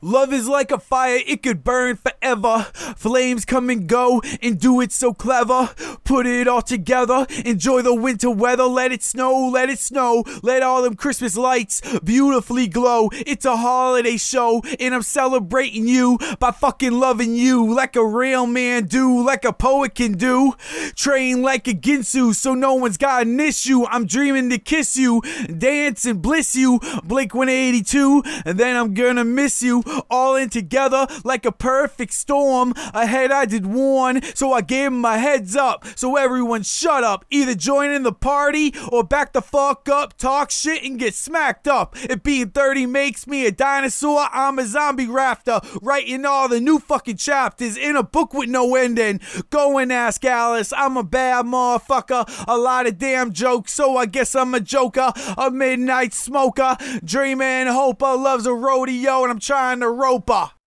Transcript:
Love is like a fire, it could burn forever. Flames come and go and do it so clever. Put it all together, enjoy the winter weather. Let it snow, let it snow. Let all them Christmas lights beautifully glow. It's a holiday show, and I'm celebrating you by fucking loving you like a real man do, like a poet can do. Train like a Ginsu, so no one's got an issue. I'm dreaming to kiss you, dance and bliss you. Blink 182, and then I'm gonna miss you all in together like a perfect storm. Ahead I did warn, so I gave him a heads up. So everyone shut up. Either join in the party or back the fuck up, talk shit and get smacked up. It being 30 makes me a dinosaur. I'm a zombie rafter, writing all the new fucking chapters in a book with no ending. Go and ask Alice. I'm a bad motherfucker. A lot of damn jokes, so I guess I'm a joker. A midnight smoker. Dreaming, hope I loves a rodeo, and I'm trying her.